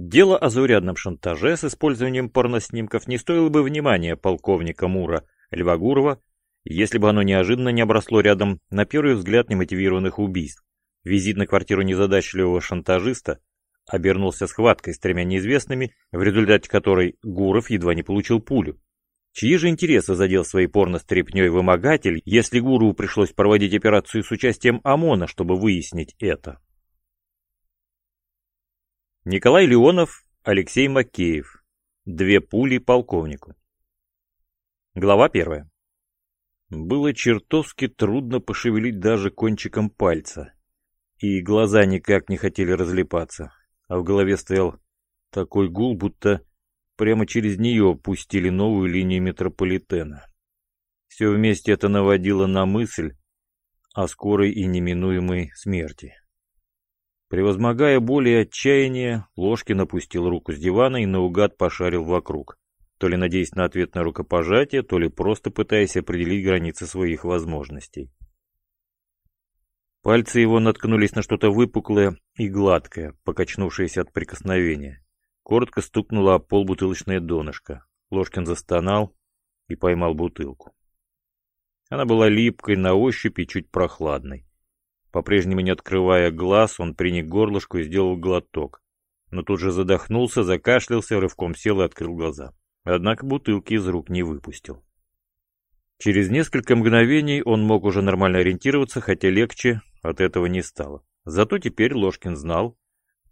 Дело о заурядном шантаже с использованием порноснимков не стоило бы внимания полковника Мура Львагурова, если бы оно неожиданно не обросло рядом на первый взгляд немотивированных убийств. Визит на квартиру незадачливого шантажиста обернулся схваткой с тремя неизвестными, в результате которой Гуров едва не получил пулю. Чьи же интересы задел своей порно-стрепней вымогатель, если Гурову пришлось проводить операцию с участием ОМОНа, чтобы выяснить это? Николай Леонов, Алексей Макеев. Две пули полковнику. Глава первая. Было чертовски трудно пошевелить даже кончиком пальца. И глаза никак не хотели разлепаться. А в голове стоял такой гул, будто прямо через нее пустили новую линию метрополитена. Все вместе это наводило на мысль о скорой и неминуемой смерти. Превозмогая боль и отчаяние, Ложкин опустил руку с дивана и наугад пошарил вокруг, то ли надеясь на ответ на рукопожатие, то ли просто пытаясь определить границы своих возможностей. Пальцы его наткнулись на что-то выпуклое и гладкое, покачнувшееся от прикосновения. Коротко стукнуло о пол бутылочное донышко. Ложкин застонал и поймал бутылку. Она была липкой на ощупь и чуть прохладной. По-прежнему не открывая глаз, он приник горлышку и сделал глоток. Но тут же задохнулся, закашлялся, рывком сел и открыл глаза. Однако бутылки из рук не выпустил. Через несколько мгновений он мог уже нормально ориентироваться, хотя легче от этого не стало. Зато теперь Ложкин знал,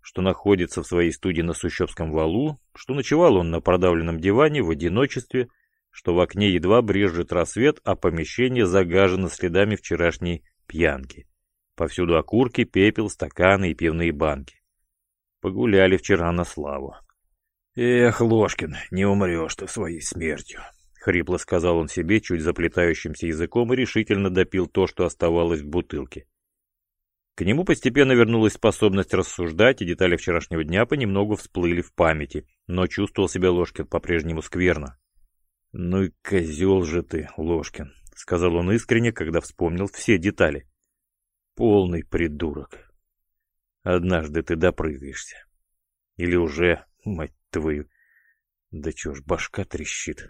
что находится в своей студии на Сущевском валу, что ночевал он на продавленном диване в одиночестве, что в окне едва брежет рассвет, а помещение загажено следами вчерашней пьянки. Повсюду окурки, пепел, стаканы и пивные банки. Погуляли вчера на славу. «Эх, Ложкин, не умрешь ты своей смертью», — хрипло сказал он себе чуть заплетающимся языком и решительно допил то, что оставалось в бутылке. К нему постепенно вернулась способность рассуждать, и детали вчерашнего дня понемногу всплыли в памяти, но чувствовал себя Ложкин по-прежнему скверно. «Ну и козел же ты, Ложкин», — сказал он искренне, когда вспомнил все детали. Полный придурок. Однажды ты допрыгаешься. Или уже, мать твою. Да чё ж, башка трещит.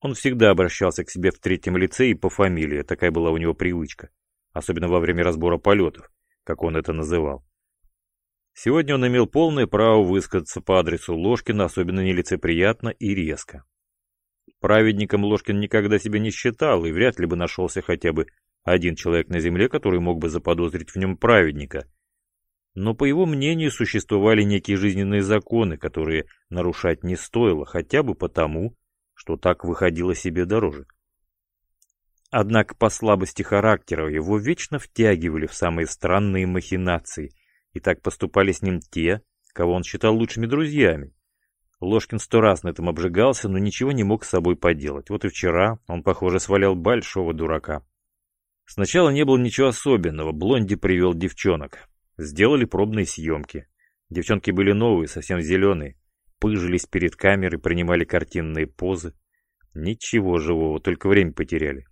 Он всегда обращался к себе в третьем лице и по фамилии, такая была у него привычка. Особенно во время разбора полетов, как он это называл. Сегодня он имел полное право высказаться по адресу Ложкина, особенно нелицеприятно и резко. Праведником Ложкин никогда себя не считал и вряд ли бы нашелся хотя бы один человек на земле, который мог бы заподозрить в нем праведника. Но, по его мнению, существовали некие жизненные законы, которые нарушать не стоило, хотя бы потому, что так выходило себе дороже. Однако по слабости характера его вечно втягивали в самые странные махинации, и так поступали с ним те, кого он считал лучшими друзьями. Ложкин сто раз на этом обжигался, но ничего не мог с собой поделать. Вот и вчера он, похоже, свалял большого дурака. Сначала не было ничего особенного, Блонди привел девчонок. Сделали пробные съемки. Девчонки были новые, совсем зеленые. Пыжились перед камерой, принимали картинные позы. Ничего живого, только время потеряли.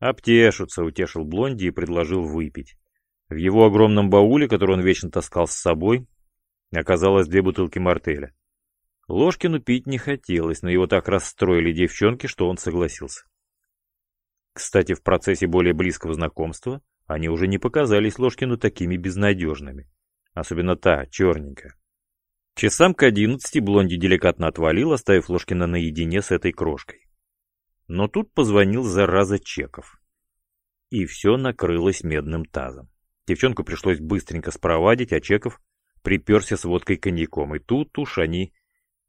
«Обтешутся», — утешил Блонди и предложил выпить. В его огромном бауле, который он вечно таскал с собой, оказалось две бутылки мартеля. Ложкину пить не хотелось, но его так расстроили девчонки, что он согласился. Кстати, в процессе более близкого знакомства они уже не показались Ложкину такими безнадежными. Особенно та, черненькая. Часам к одиннадцати Блонди деликатно отвалил, оставив Ложкина наедине с этой крошкой. Но тут позвонил зараза Чеков. И все накрылось медным тазом. Девчонку пришлось быстренько спровадить, а Чеков приперся с водкой коньяком. И тут уж они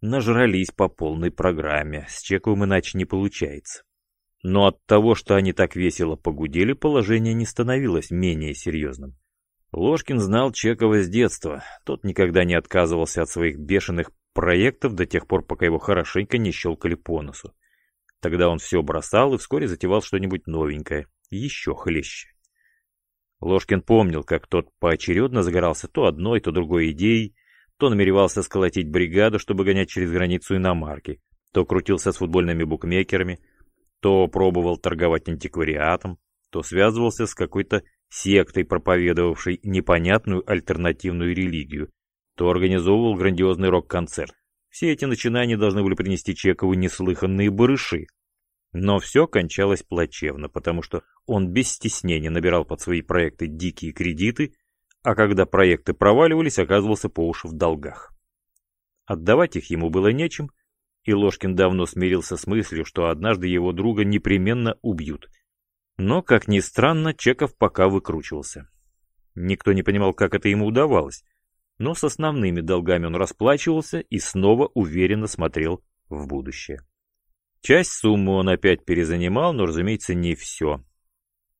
нажрались по полной программе. С Чековым иначе не получается. Но от того, что они так весело погудели, положение не становилось менее серьезным. Ложкин знал Чекова с детства. Тот никогда не отказывался от своих бешеных проектов до тех пор, пока его хорошенько не щелкали по носу. Тогда он все бросал и вскоре затевал что-нибудь новенькое, еще хлеще. Ложкин помнил, как тот поочередно загорался то одной, то другой идеей, то намеревался сколотить бригаду, чтобы гонять через границу иномарки, то крутился с футбольными букмекерами, то пробовал торговать антиквариатом, то связывался с какой-то сектой, проповедовавшей непонятную альтернативную религию, то организовывал грандиозный рок-концерт. Все эти начинания должны были принести Чекову неслыханные барыши. Но все кончалось плачевно, потому что он без стеснения набирал под свои проекты дикие кредиты, а когда проекты проваливались, оказывался по уши в долгах. Отдавать их ему было нечем, и Ложкин давно смирился с мыслью, что однажды его друга непременно убьют. Но, как ни странно, Чеков пока выкручивался. Никто не понимал, как это ему удавалось но с основными долгами он расплачивался и снова уверенно смотрел в будущее. Часть суммы он опять перезанимал, но, разумеется, не все.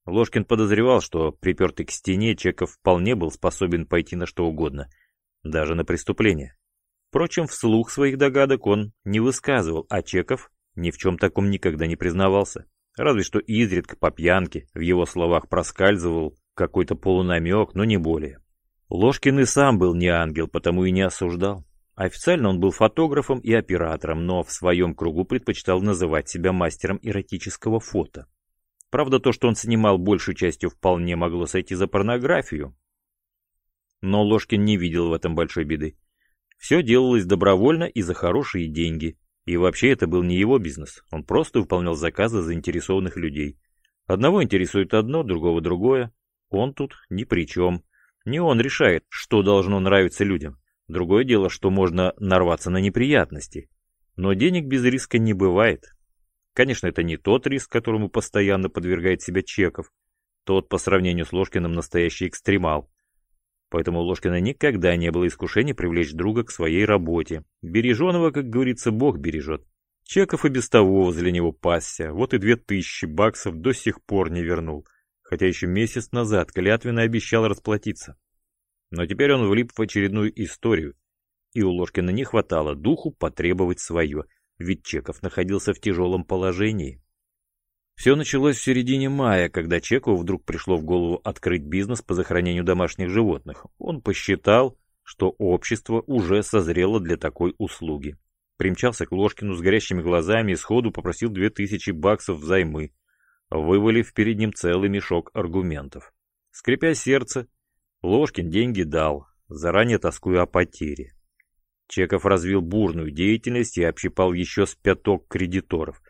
Ложкин подозревал, что припертый к стене Чеков вполне был способен пойти на что угодно, даже на преступление. Впрочем, вслух своих догадок он не высказывал, а Чеков ни в чем таком никогда не признавался. Разве что изредка по пьянке в его словах проскальзывал какой-то полунамек, но не более. Ложкин и сам был не ангел, потому и не осуждал. Официально он был фотографом и оператором, но в своем кругу предпочитал называть себя мастером эротического фото. Правда, то, что он снимал большей частью, вполне могло сойти за порнографию. Но Ложкин не видел в этом большой беды. Все делалось добровольно и за хорошие деньги. И вообще это был не его бизнес. Он просто выполнял заказы заинтересованных людей. Одного интересует одно, другого другое. Он тут ни при чем. Не он решает, что должно нравиться людям. Другое дело, что можно нарваться на неприятности. Но денег без риска не бывает. Конечно, это не тот риск, которому постоянно подвергает себя Чеков. Тот, по сравнению с Ложкиным, настоящий экстремал. Поэтому у Ложкина никогда не было искушения привлечь друга к своей работе. Береженого, как говорится, Бог бережет. Чеков и без того возле него пасся. Вот и две тысячи баксов до сих пор не вернул хотя еще месяц назад клятвенно обещал расплатиться. Но теперь он влип в очередную историю, и у Ложкина не хватало духу потребовать свое, ведь Чеков находился в тяжелом положении. Все началось в середине мая, когда Чекову вдруг пришло в голову открыть бизнес по захоронению домашних животных. Он посчитал, что общество уже созрело для такой услуги. Примчался к Ложкину с горящими глазами и сходу попросил две тысячи баксов взаймы вывалив перед ним целый мешок аргументов. Скрипя сердце, Ложкин деньги дал, заранее тоскуя о потере. Чеков развил бурную деятельность и общипал еще с пяток кредиторов.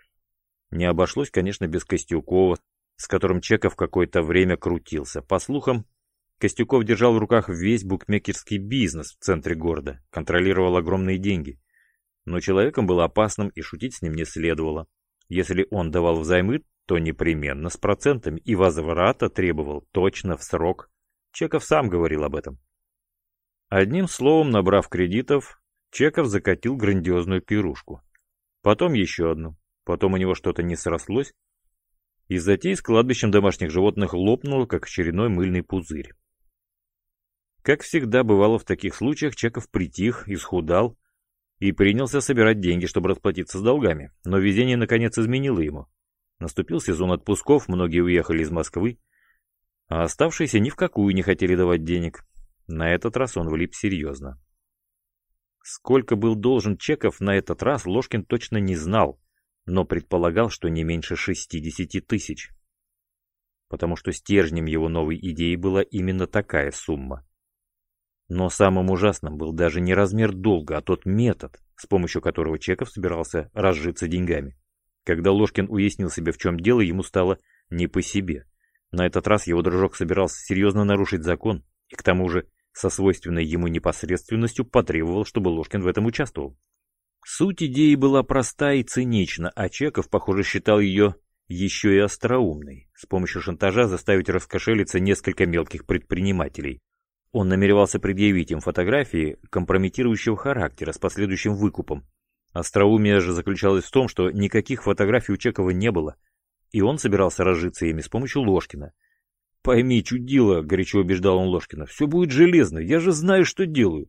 Не обошлось, конечно, без Костюкова, с которым Чеков какое-то время крутился. По слухам, Костюков держал в руках весь букмекерский бизнес в центре города, контролировал огромные деньги. Но человеком был опасным и шутить с ним не следовало. Если он давал взаймы, то непременно с процентами и возврата требовал точно в срок. Чеков сам говорил об этом. Одним словом, набрав кредитов, Чеков закатил грандиозную пирушку. Потом еще одну. Потом у него что-то не срослось, и затей с кладбищем домашних животных лопнуло, как очередной мыльный пузырь. Как всегда бывало в таких случаях, Чеков притих, исхудал и принялся собирать деньги, чтобы расплатиться с долгами, но везение наконец изменило ему. Наступил сезон отпусков, многие уехали из Москвы, а оставшиеся ни в какую не хотели давать денег. На этот раз он влип серьезно. Сколько был должен чеков на этот раз, Ложкин точно не знал, но предполагал, что не меньше 60 тысяч. Потому что стержнем его новой идеи была именно такая сумма. Но самым ужасным был даже не размер долга, а тот метод, с помощью которого Чеков собирался разжиться деньгами. Когда Ложкин уяснил себе, в чем дело, ему стало не по себе. На этот раз его дружок собирался серьезно нарушить закон, и к тому же со свойственной ему непосредственностью потребовал, чтобы Ложкин в этом участвовал. Суть идеи была проста и цинична, а Чеков, похоже, считал ее еще и остроумной, с помощью шантажа заставить раскошелиться несколько мелких предпринимателей. Он намеревался предъявить им фотографии компрометирующего характера с последующим выкупом, Остроумие же заключалось в том, что никаких фотографий у Чекова не было, и он собирался разжиться ими с помощью Ложкина. «Пойми, чудило», — горячо убеждал он Ложкина, — «все будет железно, я же знаю, что делаю.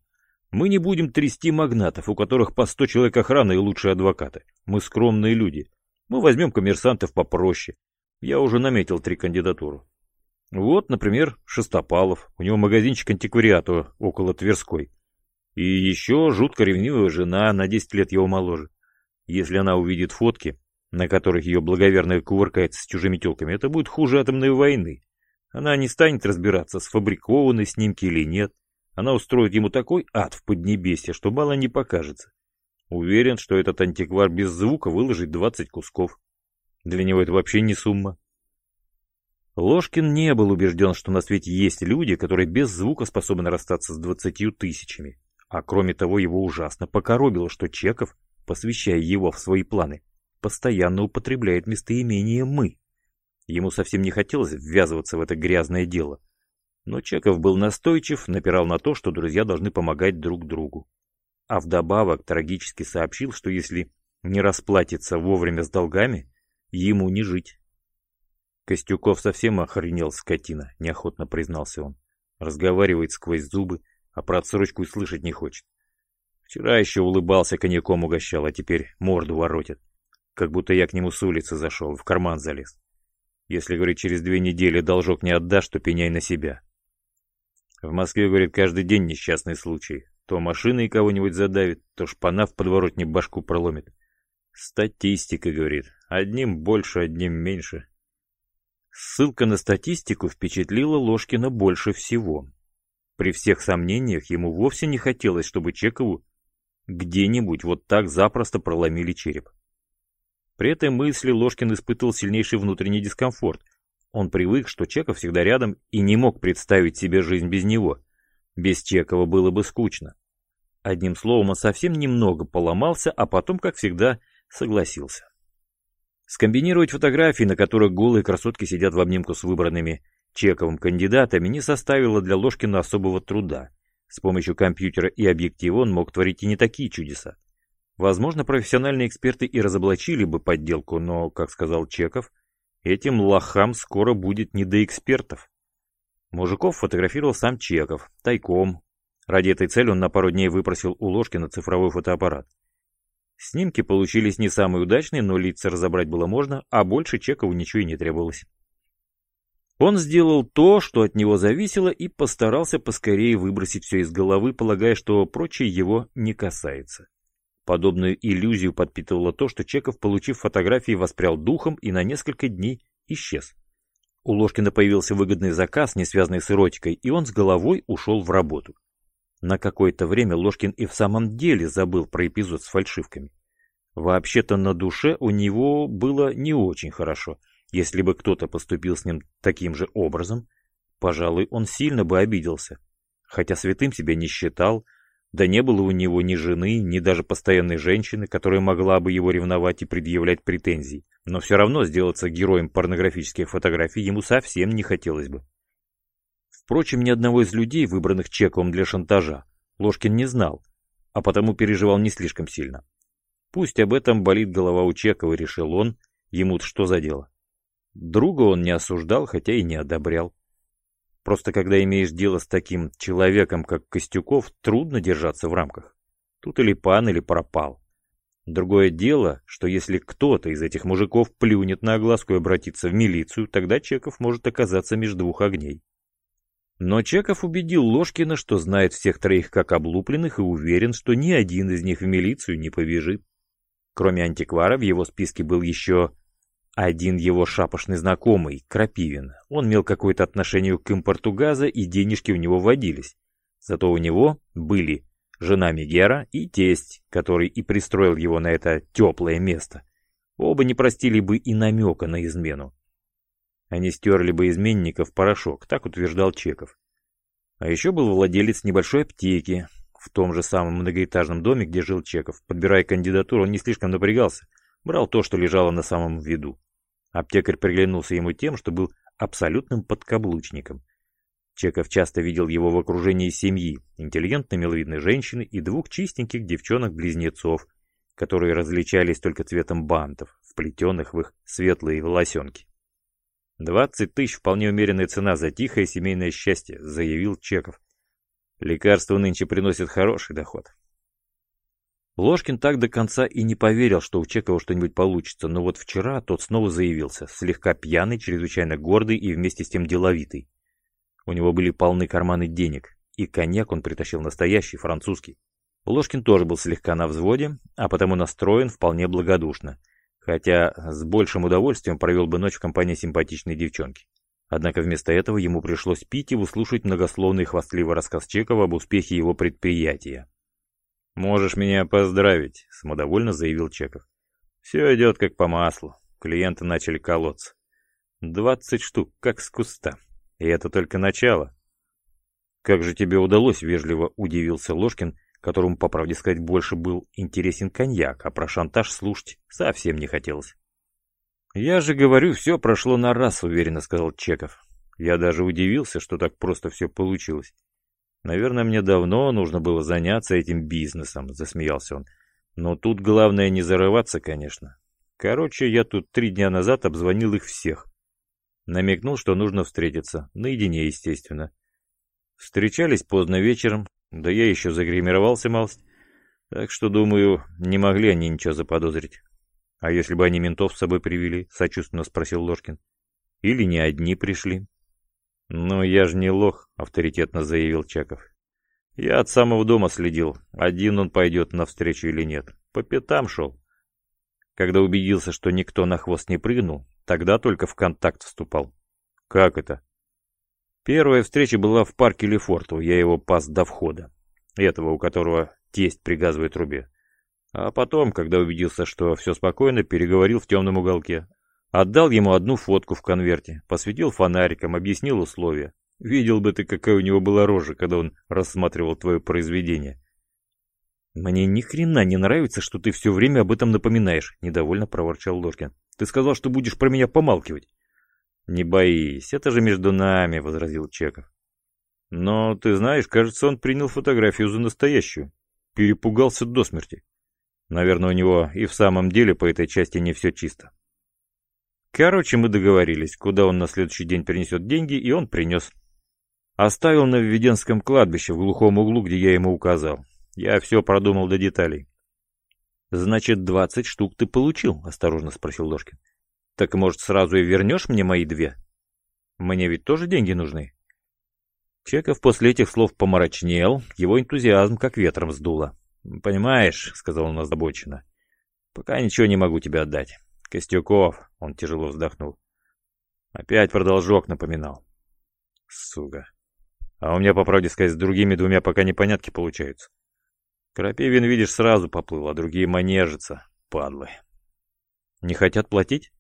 Мы не будем трясти магнатов, у которых по сто человек охраны и лучшие адвокаты. Мы скромные люди. Мы возьмем коммерсантов попроще. Я уже наметил три кандидатуры. Вот, например, Шестопалов. У него магазинчик антиквариата около Тверской. И еще жутко ревнивая жена на 10 лет его моложе. Если она увидит фотки, на которых ее благоверная кувыркается с чужими телками, это будет хуже атомной войны. Она не станет разбираться, сфабрикованы снимки или нет. Она устроит ему такой ад в Поднебесье, что мало не покажется. Уверен, что этот антиквар без звука выложит 20 кусков. Для него это вообще не сумма. Ложкин не был убежден, что на свете есть люди, которые без звука способны расстаться с двадцатью тысячами. А кроме того, его ужасно покоробило, что Чеков, посвящая его в свои планы, постоянно употребляет местоимение «мы». Ему совсем не хотелось ввязываться в это грязное дело. Но Чеков был настойчив, напирал на то, что друзья должны помогать друг другу. А вдобавок трагически сообщил, что если не расплатится вовремя с долгами, ему не жить. Костюков совсем охренел, скотина, неохотно признался он. Разговаривает сквозь зубы, а про отсрочку и слышать не хочет. Вчера еще улыбался, коньяком угощал, а теперь морду воротит. Как будто я к нему с улицы зашел, в карман залез. Если, говорит, через две недели должок не отдашь, то пеняй на себя. В Москве, говорит, каждый день несчастный случай. То машиной кого-нибудь задавит, то шпана в подворотне башку проломит. Статистика, говорит. Одним больше, одним меньше. Ссылка на статистику впечатлила Ложкина больше всего. При всех сомнениях ему вовсе не хотелось, чтобы Чекову где-нибудь вот так запросто проломили череп. При этой мысли Ложкин испытывал сильнейший внутренний дискомфорт. Он привык, что Чеков всегда рядом и не мог представить себе жизнь без него. Без Чекова было бы скучно. Одним словом, он совсем немного поломался, а потом, как всегда, согласился. Скомбинировать фотографии, на которых голые красотки сидят в обнимку с выбранными Чековым кандидатами, не составило для Ложкина особого труда. С помощью компьютера и объектива он мог творить и не такие чудеса. Возможно, профессиональные эксперты и разоблачили бы подделку, но, как сказал Чеков, этим лохам скоро будет не до экспертов. Мужиков фотографировал сам Чеков, тайком. Ради этой цели он на пару дней выпросил у Ложкина цифровой фотоаппарат. Снимки получились не самые удачные, но лица разобрать было можно, а больше Чекову ничего и не требовалось. Он сделал то, что от него зависело, и постарался поскорее выбросить все из головы, полагая, что прочее его не касается. Подобную иллюзию подпитывало то, что Чеков, получив фотографии, воспрял духом и на несколько дней исчез. У Ложкина появился выгодный заказ, не связанный с эротикой, и он с головой ушел в работу. На какое-то время Ложкин и в самом деле забыл про эпизод с фальшивками. Вообще-то на душе у него было не очень хорошо. Если бы кто-то поступил с ним таким же образом, пожалуй, он сильно бы обиделся. Хотя святым себя не считал, да не было у него ни жены, ни даже постоянной женщины, которая могла бы его ревновать и предъявлять претензий. Но все равно сделаться героем порнографических фотографий ему совсем не хотелось бы. Впрочем, ни одного из людей, выбранных Чековым для шантажа, Ложкин не знал, а потому переживал не слишком сильно. Пусть об этом болит голова у Чекова, решил он, ему-то что за дело. Друга он не осуждал, хотя и не одобрял. Просто когда имеешь дело с таким человеком, как Костюков, трудно держаться в рамках. Тут или пан, или пропал. Другое дело, что если кто-то из этих мужиков плюнет на огласку и обратится в милицию, тогда Чеков может оказаться между двух огней. Но Чеков убедил Ложкина, что знает всех троих как облупленных и уверен, что ни один из них в милицию не побежит. Кроме антиквара в его списке был еще один его шапошный знакомый, Крапивин. Он имел какое-то отношение к импорту газа и денежки у него водились. Зато у него были жена Мегера и тесть, который и пристроил его на это теплое место. Оба не простили бы и намека на измену. Они стерли бы изменников порошок, так утверждал Чеков. А еще был владелец небольшой аптеки в том же самом многоэтажном доме, где жил Чеков. Подбирая кандидатуру, он не слишком напрягался, брал то, что лежало на самом виду. Аптекарь приглянулся ему тем, что был абсолютным подкаблучником. Чеков часто видел его в окружении семьи, интеллигентной миловидной женщины и двух чистеньких девчонок-близнецов, которые различались только цветом бантов, вплетенных в их светлые волосенки. «Двадцать тысяч — вполне умеренная цена за тихое семейное счастье», — заявил Чеков. «Лекарства нынче приносят хороший доход». Ложкин так до конца и не поверил, что у Чекова что-нибудь получится, но вот вчера тот снова заявился, слегка пьяный, чрезвычайно гордый и вместе с тем деловитый. У него были полны карманы денег, и коньяк он притащил настоящий, французский. Ложкин тоже был слегка на взводе, а потому настроен вполне благодушно хотя с большим удовольствием провел бы ночь в компании симпатичной девчонки. Однако вместо этого ему пришлось пить и выслушать многословный хвастливый рассказ Чекова об успехе его предприятия. «Можешь меня поздравить», — самодовольно заявил Чеков. «Все идет как по маслу. Клиенты начали колоться. Двадцать штук, как с куста. И это только начало». «Как же тебе удалось?» — вежливо удивился Ложкин, которому, по правде сказать, больше был интересен коньяк, а про шантаж слушать совсем не хотелось. «Я же говорю, все прошло на раз», — уверенно сказал Чеков. Я даже удивился, что так просто все получилось. «Наверное, мне давно нужно было заняться этим бизнесом», — засмеялся он. «Но тут главное не зарываться, конечно. Короче, я тут три дня назад обзвонил их всех. Намекнул, что нужно встретиться, наедине, естественно. Встречались поздно вечером, да я еще загримировался малость, так что, думаю, не могли они ничего заподозрить. «А если бы они ментов с собой привели?» — сочувственно спросил Ложкин. «Или не одни пришли?» «Ну, я же не лох», — авторитетно заявил Чаков. «Я от самого дома следил, один он пойдет навстречу или нет. По пятам шел. Когда убедился, что никто на хвост не прыгнул, тогда только в контакт вступал». «Как это?» Первая встреча была в парке Лефортово, я его пас до входа. Этого, у которого тесть при трубе. А потом, когда убедился, что все спокойно, переговорил в темном уголке. Отдал ему одну фотку в конверте, посветил фонариком, объяснил условия. Видел бы ты, какая у него была рожа, когда он рассматривал твое произведение. «Мне ни хрена не нравится, что ты все время об этом напоминаешь», — недовольно проворчал Ложкин. «Ты сказал, что будешь про меня помалкивать». «Не боись, это же между нами», — возразил Чеков. «Но, ты знаешь, кажется, он принял фотографию за настоящую. Перепугался до смерти. Наверное, у него и в самом деле по этой части не все чисто. Короче, мы договорились, куда он на следующий день принесет деньги, и он принес. Оставил на Введенском кладбище в глухом углу, где я ему указал. Я все продумал до деталей. «Значит, двадцать штук ты получил?» — осторожно спросил Ложкин. «Так, может, сразу и вернешь мне мои две? Мне ведь тоже деньги нужны». Чеков после этих слов помрачнел, его энтузиазм как ветром сдуло. «Понимаешь», — сказал он озабоченно, — «пока ничего не могу тебе отдать. Костюков», — он тяжело вздохнул. Опять про должок напоминал. Сука. А у меня, по правде сказать, с другими двумя пока непонятки получаются. Крапивин, видишь, сразу поплыл, а другие манежатся, падлы. Не хотят платить?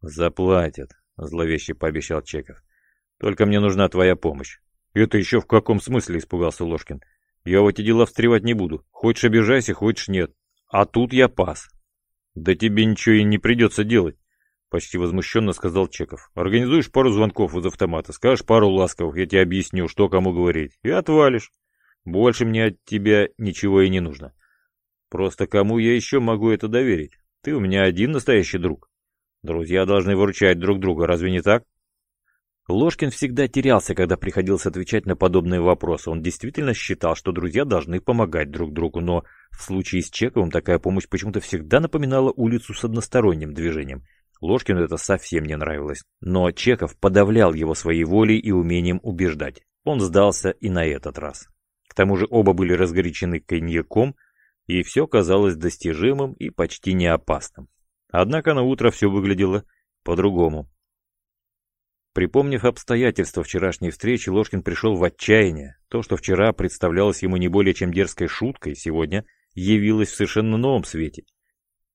Заплатят, зловеще пообещал Чеков. Только мне нужна твоя помощь. Это еще в каком смысле, испугался Ложкин. Я в эти дела встревать не буду. Хочешь обижайся, хочешь нет. А тут я пас. Да тебе ничего и не придется делать. Почти возмущенно сказал Чеков. Организуешь пару звонков из автомата, скажешь пару ласковых, я тебе объясню, что кому говорить. И отвалишь. Больше мне от тебя ничего и не нужно. Просто кому я еще могу это доверить? Ты у меня один настоящий друг. Друзья должны выручать друг друга, разве не так? Ложкин всегда терялся, когда приходилось отвечать на подобные вопросы. Он действительно считал, что друзья должны помогать друг другу, но в случае с Чековым такая помощь почему-то всегда напоминала улицу с односторонним движением. Ложкину это совсем не нравилось. Но Чеков подавлял его своей волей и умением убеждать. Он сдался и на этот раз. К тому же оба были разгорячены коньяком, и все казалось достижимым и почти не опасным. Однако на утро все выглядело по-другому. Припомнив обстоятельства вчерашней встречи, Ложкин пришел в отчаяние. То, что вчера представлялось ему не более чем дерзкой шуткой, сегодня явилось в совершенно новом свете.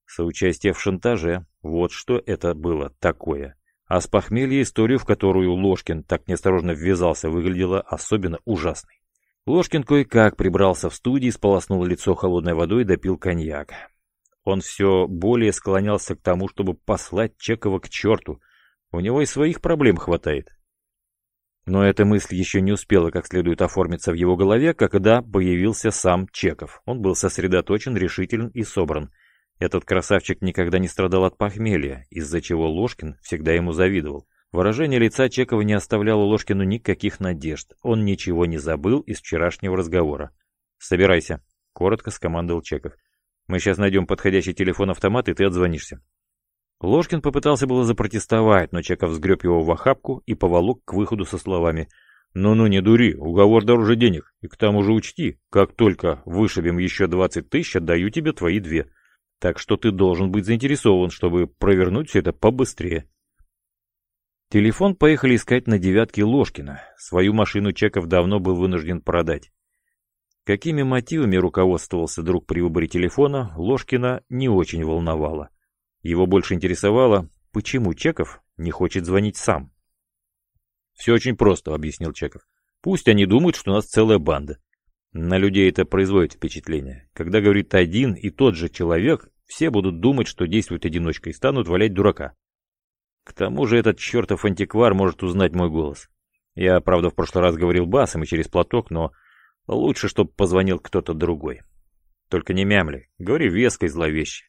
Соучастие в шантаже – вот что это было такое. А с похмелья историю, в которую Ложкин так неосторожно ввязался, выглядела особенно ужасной. Ложкин кое-как прибрался в студии, сполоснул лицо холодной водой и допил коньяк. Он все более склонялся к тому, чтобы послать Чекова к черту – у него и своих проблем хватает. Но эта мысль еще не успела как следует оформиться в его голове, когда появился сам Чеков. Он был сосредоточен, решителен и собран. Этот красавчик никогда не страдал от похмелья, из-за чего Ложкин всегда ему завидовал. Выражение лица Чекова не оставляло Ложкину никаких надежд. Он ничего не забыл из вчерашнего разговора. «Собирайся», — коротко скомандовал Чеков. «Мы сейчас найдем подходящий телефон-автомат, и ты отзвонишься». Ложкин попытался было запротестовать, но Чеков сгреб его в охапку и поволок к выходу со словами «Ну-ну, не дури, уговор дороже денег, и к тому же учти, как только вышибем еще двадцать тысяч, отдаю тебе твои две. Так что ты должен быть заинтересован, чтобы провернуть все это побыстрее». Телефон поехали искать на девятке Ложкина. Свою машину Чеков давно был вынужден продать. Какими мотивами руководствовался друг при выборе телефона, Ложкина не очень волновало. Его больше интересовало, почему Чеков не хочет звонить сам. «Все очень просто», — объяснил Чеков. «Пусть они думают, что у нас целая банда. На людей это производит впечатление. Когда говорит один и тот же человек, все будут думать, что действует одиночка и станут валять дурака. К тому же этот чертов антиквар может узнать мой голос. Я, правда, в прошлый раз говорил басом и через платок, но лучше, чтобы позвонил кто-то другой. Только не мямли, говори веско и зловеще.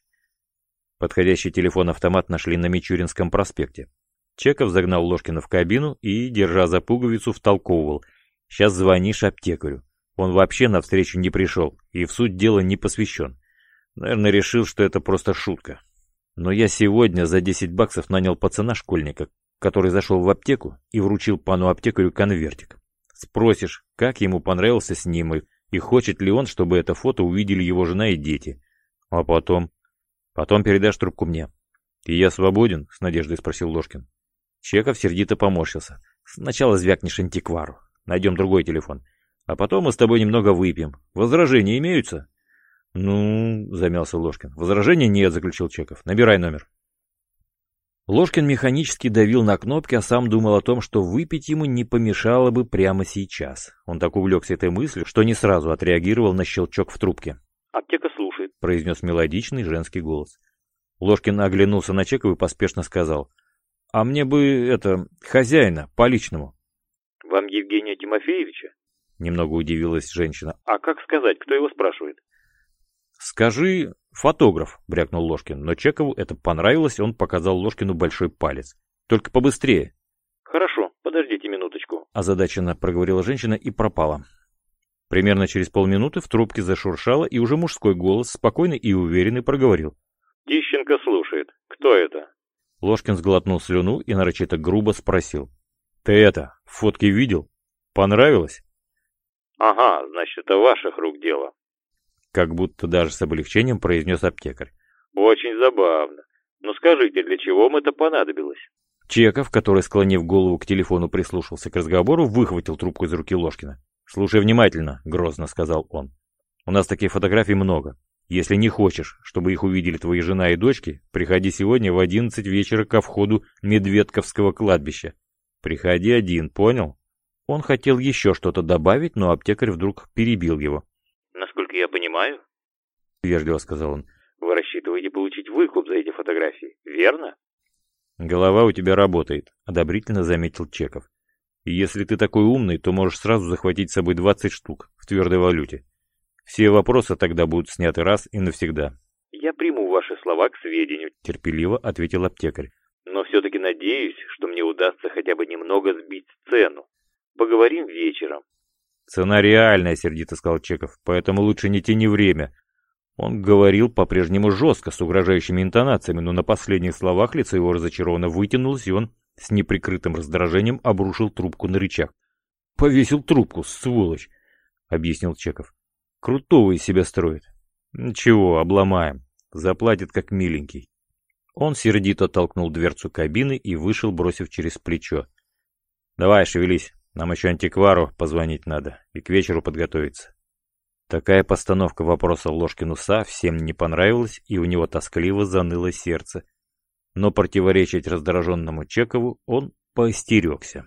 Подходящий телефон-автомат нашли на Мичуринском проспекте. Чеков загнал Ложкина в кабину и, держа за пуговицу, втолковывал. «Сейчас звонишь аптекарю. Он вообще навстречу не пришел и в суть дела не посвящен. Наверное, решил, что это просто шутка. Но я сегодня за 10 баксов нанял пацана-школьника, который зашел в аптеку и вручил пану аптекарю конвертик. Спросишь, как ему понравился снимок и хочет ли он, чтобы это фото увидели его жена и дети. А потом? Потом передашь трубку мне. «И я свободен?» — с надеждой спросил Ложкин. Чеков сердито поморщился. «Сначала звякнешь антиквару. Найдем другой телефон. А потом мы с тобой немного выпьем. Возражения имеются?» «Ну...» — замялся Ложкин. «Возражений нет», — заключил Чеков. «Набирай номер». Ложкин механически давил на кнопки, а сам думал о том, что выпить ему не помешало бы прямо сейчас. Он так увлекся этой мыслью, что не сразу отреагировал на щелчок в трубке. «Аптека слушает», — произнес мелодичный женский голос. Ложкин оглянулся на Чекова и поспешно сказал. «А мне бы, это, хозяина, по-личному». «Вам Евгения Тимофеевича?» Немного удивилась женщина. «А как сказать, кто его спрашивает?» «Скажи, фотограф», — брякнул Ложкин, но Чекову это понравилось, и он показал Ложкину большой палец. «Только побыстрее». «Хорошо, подождите минуточку», — озадаченно проговорила женщина и пропала. Примерно через полминуты в трубке зашуршало, и уже мужской голос, спокойный и уверенный, проговорил. «Тищенко слушает. Кто это?» Ложкин сглотнул слюну и нарочито грубо спросил. «Ты это, фотки видел? Понравилось?» «Ага, значит, это ваших рук дело», как будто даже с облегчением произнес аптекарь. «Очень забавно. Но скажите, для чего вам это понадобилось?» Чеков, который, склонив голову к телефону, прислушался к разговору, выхватил трубку из руки Ложкина. «Слушай внимательно», — грозно сказал он. «У нас таких фотографий много. Если не хочешь, чтобы их увидели твои жена и дочки, приходи сегодня в одиннадцать вечера ко входу Медведковского кладбища. Приходи один, понял?» Он хотел еще что-то добавить, но аптекарь вдруг перебил его я понимаю, — вежливо сказал он, — вы рассчитываете получить выкуп за эти фотографии, верно? Голова у тебя работает, — одобрительно заметил Чеков. И если ты такой умный, то можешь сразу захватить с собой 20 штук в твердой валюте. Все вопросы тогда будут сняты раз и навсегда. Я приму ваши слова к сведению, — терпеливо ответил аптекарь. Но все-таки надеюсь, что мне удастся хотя бы немного сбить цену. Поговорим вечером. «Цена реальная», — сердито сказал Чеков, — «поэтому лучше не тяни время». Он говорил по-прежнему жестко, с угрожающими интонациями, но на последних словах лицо его разочарованно вытянулось, и он с неприкрытым раздражением обрушил трубку на рычаг. «Повесил трубку, сволочь», — объяснил Чеков. «Крутого из себя строит». «Ничего, обломаем. Заплатит как миленький». Он сердито толкнул дверцу кабины и вышел, бросив через плечо. «Давай, шевелись». Нам еще антиквару позвонить надо и к вечеру подготовиться. Такая постановка вопроса Ложкину совсем не понравилась, и у него тоскливо заныло сердце. Но противоречить раздраженному Чекову он поостерегся.